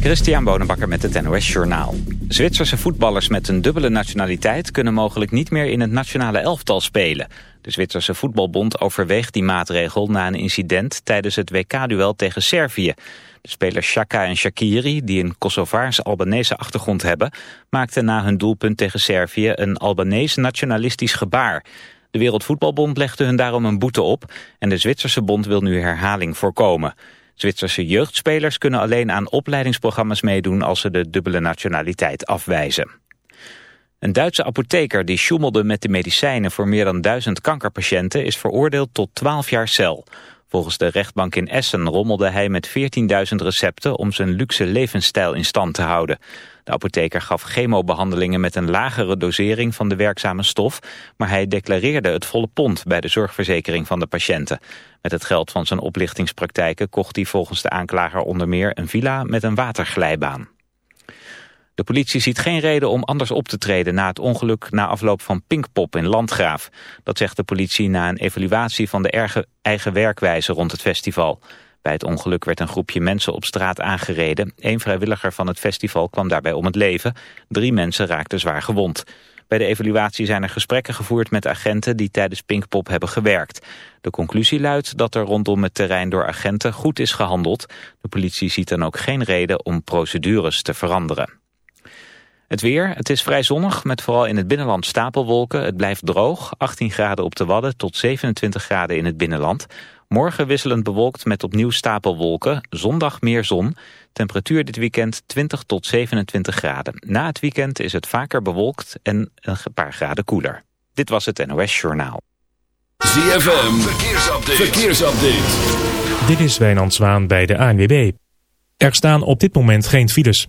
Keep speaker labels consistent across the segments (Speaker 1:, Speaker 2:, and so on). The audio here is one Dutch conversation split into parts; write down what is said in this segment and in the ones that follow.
Speaker 1: Christian Bonenbakker met het NOS Journaal. Zwitserse voetballers met een dubbele nationaliteit... kunnen mogelijk niet meer in het nationale elftal spelen. De Zwitserse voetbalbond overweegt die maatregel... na een incident tijdens het WK-duel tegen Servië. De spelers Shaka en Shakiri, die een Kosovaars-Albanese achtergrond hebben... maakten na hun doelpunt tegen Servië een Albanees nationalistisch gebaar... De Wereldvoetbalbond legde hun daarom een boete op en de Zwitserse bond wil nu herhaling voorkomen. Zwitserse jeugdspelers kunnen alleen aan opleidingsprogramma's meedoen als ze de dubbele nationaliteit afwijzen. Een Duitse apotheker die sjoemelde met de medicijnen voor meer dan duizend kankerpatiënten is veroordeeld tot 12 jaar cel. Volgens de rechtbank in Essen rommelde hij met 14.000 recepten om zijn luxe levensstijl in stand te houden. De apotheker gaf chemobehandelingen met een lagere dosering van de werkzame stof, maar hij declareerde het volle pond bij de zorgverzekering van de patiënten. Met het geld van zijn oplichtingspraktijken kocht hij volgens de aanklager onder meer een villa met een waterglijbaan. De politie ziet geen reden om anders op te treden na het ongeluk na afloop van Pinkpop in Landgraaf. Dat zegt de politie na een evaluatie van de eigen werkwijze rond het festival. Bij het ongeluk werd een groepje mensen op straat aangereden. Eén vrijwilliger van het festival kwam daarbij om het leven. Drie mensen raakten zwaar gewond. Bij de evaluatie zijn er gesprekken gevoerd met agenten die tijdens Pinkpop hebben gewerkt. De conclusie luidt dat er rondom het terrein door agenten goed is gehandeld. De politie ziet dan ook geen reden om procedures te veranderen. Het weer, het is vrij zonnig met vooral in het binnenland stapelwolken. Het blijft droog, 18 graden op de Wadden tot 27 graden in het binnenland. Morgen wisselend bewolkt met opnieuw stapelwolken. Zondag meer zon. Temperatuur dit weekend 20 tot 27 graden. Na het weekend is het vaker bewolkt en een paar graden koeler. Dit was het NOS Journaal.
Speaker 2: ZFM, verkeersupdate. verkeersupdate.
Speaker 3: Dit is Wijnand Zwaan bij de ANWB. Er staan op dit moment geen files.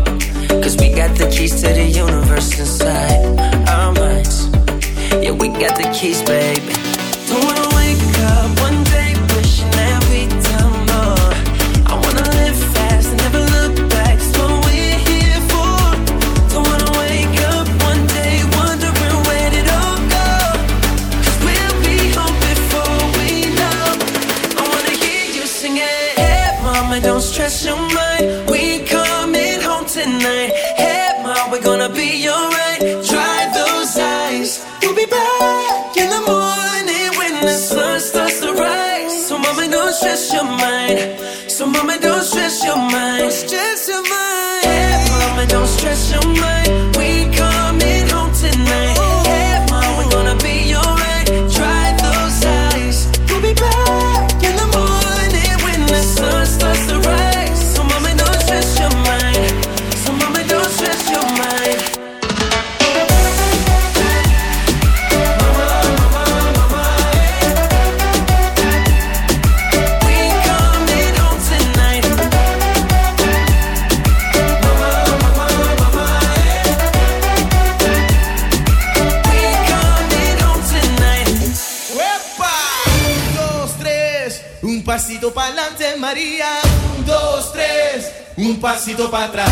Speaker 4: pasito para atrás.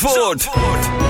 Speaker 2: Zandvoort.
Speaker 5: Zandvoort.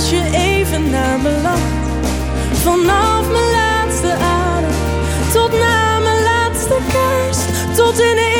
Speaker 5: als je even naar me lacht. Vanaf mijn laatste adem tot na mijn laatste kerst. Tot in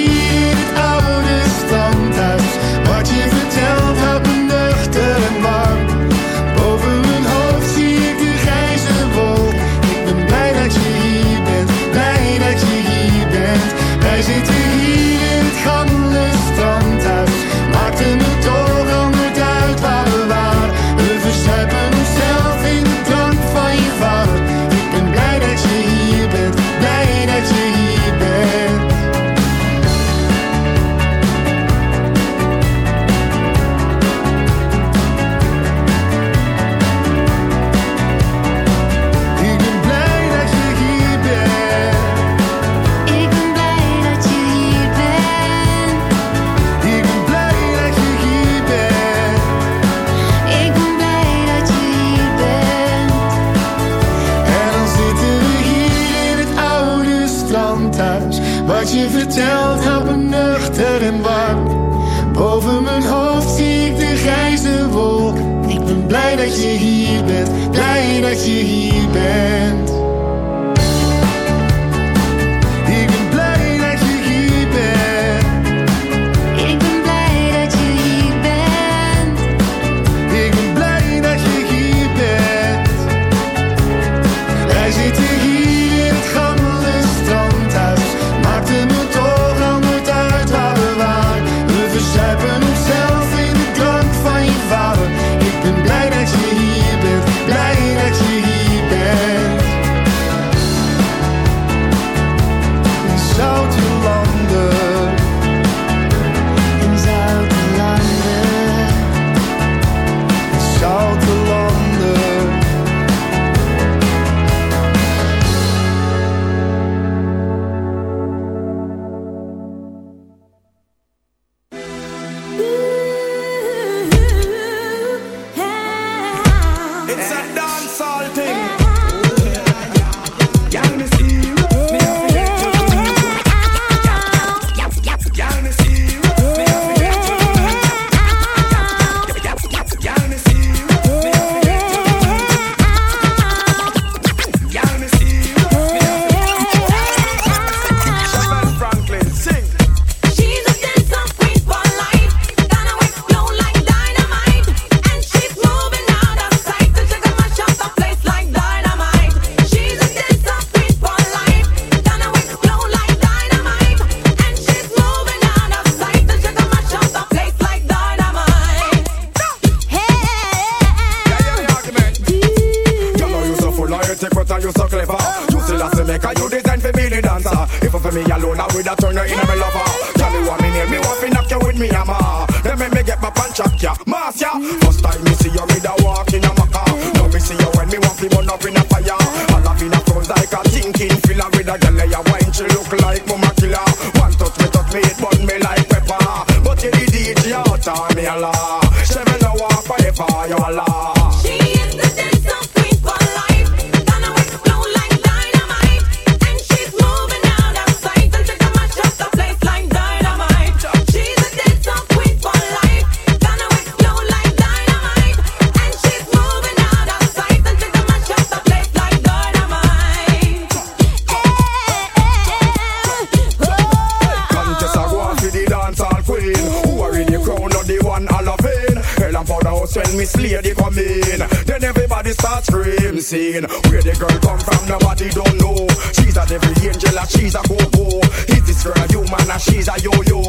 Speaker 6: we
Speaker 7: don't know. She's a devil angel, and she's a go-go. Is this girl a human, and she's a yo-yo?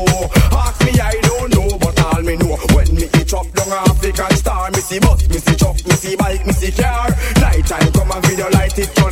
Speaker 7: Ask me, I don't know, but all me know. When me eat up down African star, me see bus, me see truck, me see bike, me see car. Night time come and video light it turn